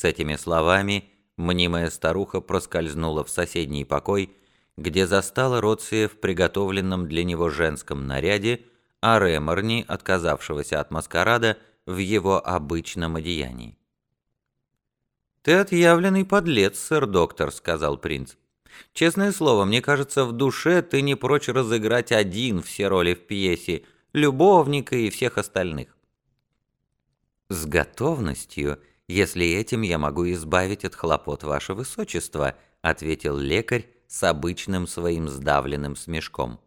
С этими словами мнимая старуха проскользнула в соседний покой, где застала Роция в приготовленном для него женском наряде, а Реморни, отказавшегося от маскарада, в его обычном одеянии. «Ты отъявленный подлец, сэр-доктор», — сказал принц. «Честное слово, мне кажется, в душе ты не прочь разыграть один все роли в пьесе, любовника и всех остальных». «С готовностью, если этим я могу избавить от хлопот ваше высочество», — ответил лекарь с обычным своим сдавленным смешком.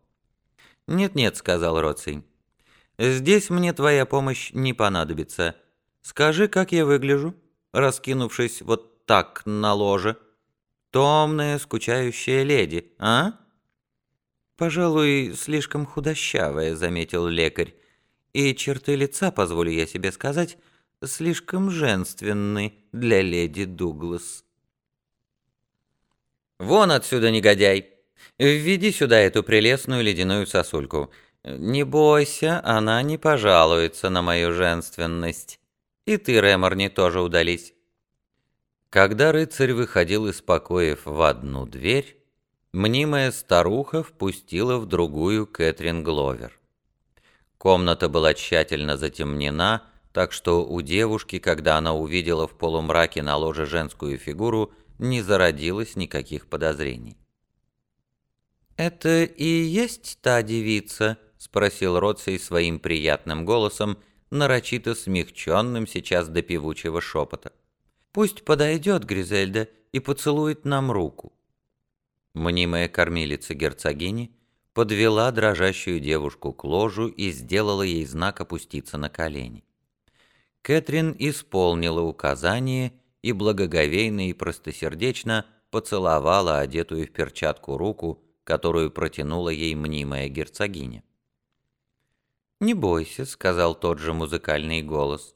«Нет-нет», — сказал Роций. «Здесь мне твоя помощь не понадобится. Скажи, как я выгляжу?» раскинувшись вот так на ложе. Томная, скучающая леди, а?» «Пожалуй, слишком худощавая», — заметил лекарь. «И черты лица, позволю я себе сказать, слишком женственны для леди Дуглас». «Вон отсюда, негодяй! Введи сюда эту прелестную ледяную сосульку. Не бойся, она не пожалуется на мою женственность». И ты, Реморни, тоже удались. Когда рыцарь выходил из покоев в одну дверь, мнимая старуха впустила в другую Кэтрин Гловер. Комната была тщательно затемнена, так что у девушки, когда она увидела в полумраке на ложе женскую фигуру, не зародилось никаких подозрений. «Это и есть та девица?» — спросил Роций своим приятным голосом, нарочито смягченным сейчас до певучего шепота. «Пусть подойдет Гризельда и поцелует нам руку». Мнимая кормилица герцогини подвела дрожащую девушку к ложу и сделала ей знак опуститься на колени. Кэтрин исполнила указание и благоговейно и простосердечно поцеловала одетую в перчатку руку, которую протянула ей мнимая герцогиня. «Не бойся», — сказал тот же музыкальный голос.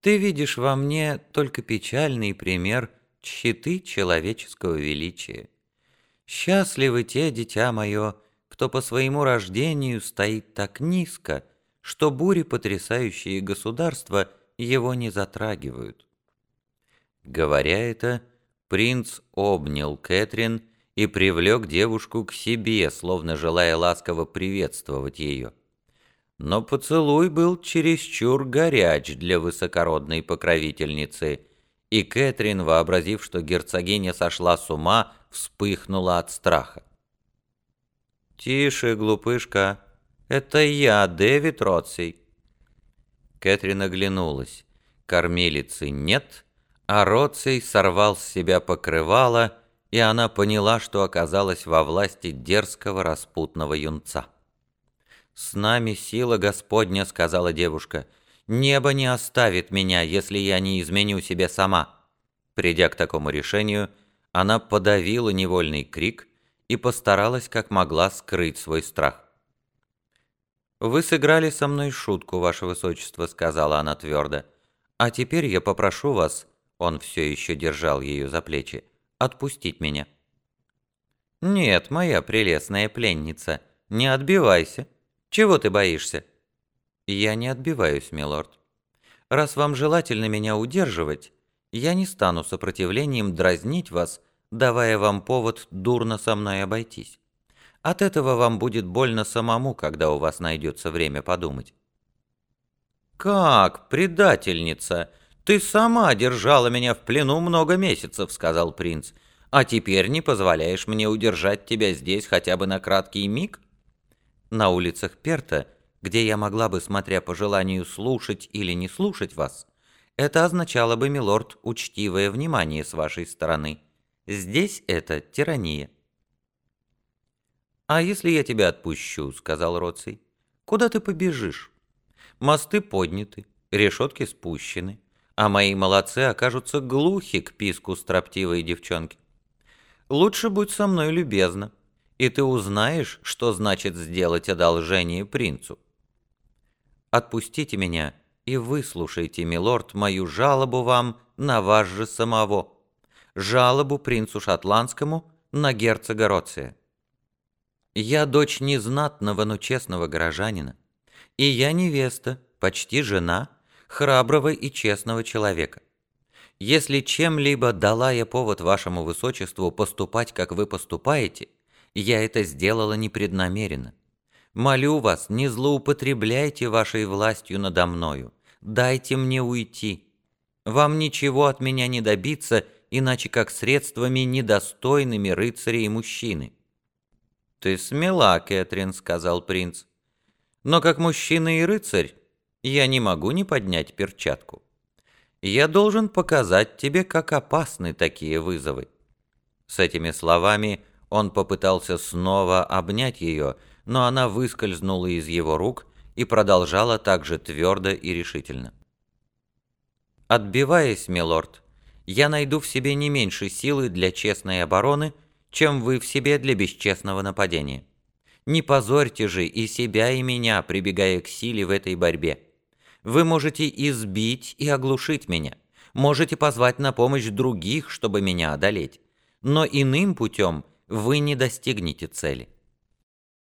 «Ты видишь во мне только печальный пример тщеты человеческого величия. Счастливы те, дитя мое, кто по своему рождению стоит так низко, что бури, потрясающие государства, его не затрагивают». Говоря это, принц обнял Кэтрин и привлек девушку к себе, словно желая ласково приветствовать ее но поцелуй был чересчур горяч для высокородной покровительницы, и Кэтрин, вообразив, что герцогиня сошла с ума, вспыхнула от страха. «Тише, глупышка, это я, Дэвид Ротсей». Кэтрин оглянулась. Кормилицы нет, а Роций сорвал с себя покрывало, и она поняла, что оказалась во власти дерзкого распутного юнца. «С нами сила Господня», — сказала девушка. «Небо не оставит меня, если я не изменю себе сама». Придя к такому решению, она подавила невольный крик и постаралась как могла скрыть свой страх. «Вы сыграли со мной шутку, ваше высочество», — сказала она твердо. «А теперь я попрошу вас...» — он все еще держал ее за плечи. «Отпустить меня». «Нет, моя прелестная пленница, не отбивайся. Чего ты боишься?» «Я не отбиваюсь, милорд. Раз вам желательно меня удерживать, я не стану сопротивлением дразнить вас, давая вам повод дурно со мной обойтись. От этого вам будет больно самому, когда у вас найдется время подумать». «Как, предательница? Ты сама держала меня в плену много месяцев», — сказал принц. «А теперь не позволяешь мне удержать тебя здесь хотя бы на краткий миг?» на улицах Перта, где я могла бы, смотря по желанию, слушать или не слушать вас, это означало бы, милорд, учтивое внимание с вашей стороны. Здесь это тирания». «А если я тебя отпущу?» — сказал Роций. «Куда ты побежишь? Мосты подняты, решетки спущены, а мои молодцы окажутся глухи к писку строптивой девчонки. Лучше будь со мной любезна и ты узнаешь, что значит сделать одолжение принцу. Отпустите меня и выслушайте, милорд, мою жалобу вам на вас же самого, жалобу принцу шотландскому на герцога Роция. Я дочь незнатного, но честного горожанина, и я невеста, почти жена, храброго и честного человека. Если чем-либо дала я повод вашему высочеству поступать, как вы поступаете, я это сделала непреднамеренно. Молю вас, не злоупотребляйте вашей властью надо мною. Дайте мне уйти. Вам ничего от меня не добиться, иначе как средствами недостойными рыцаря и мужчины». «Ты смела, Кэтрин», — сказал принц. «Но как мужчина и рыцарь я не могу не поднять перчатку. Я должен показать тебе, как опасны такие вызовы». С этими словами он попытался снова обнять ее, но она выскользнула из его рук и продолжала так же твердо и решительно. «Отбиваясь, милорд, я найду в себе не меньше силы для честной обороны, чем вы в себе для бесчестного нападения. Не позорьте же и себя, и меня, прибегая к силе в этой борьбе. Вы можете избить и оглушить меня, можете позвать на помощь других, чтобы меня одолеть, но иным путем вы не достигнете цели.